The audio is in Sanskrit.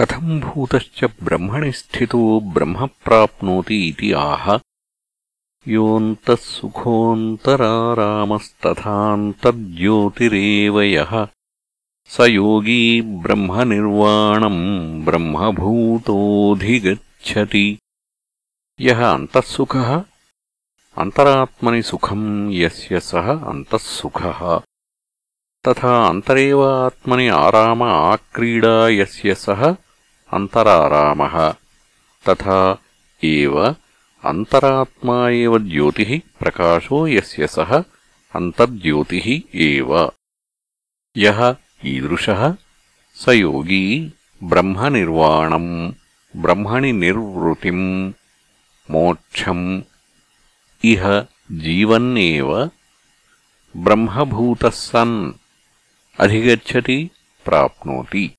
कथम् भूतश्च ब्रह्मणि स्थितो ब्रह्म प्राप्नोति इति आह। योऽन्तः सुखोऽन्तरारामस्तथान्तर्ज्योतिरेव यः। स योगी ब्रह्मनिर्वाणम् ब्रह्मभूतोऽधिगच्छति। यः अन्तःसुखः अन्तरात्मनि सुखम् यस्य सः अन्तःसुखः। तथा अन्तरेव आत्मनि आराम आक्रीडा यस्य सः अन्तरारामः। तथा एव अन्तरात्मा एव ज्योतिः प्रकाशो यस्य सः अन्तर्ज्योतिः एव। यः ईदृशः स योगी ब्रह्मनिर्वाणम् ब्रह्मणि निर्वृतिम् मोक्षम्। इह जीवन्नेव ब्रह्मभूतः सन्। अधिगच्छति प्राप्नोति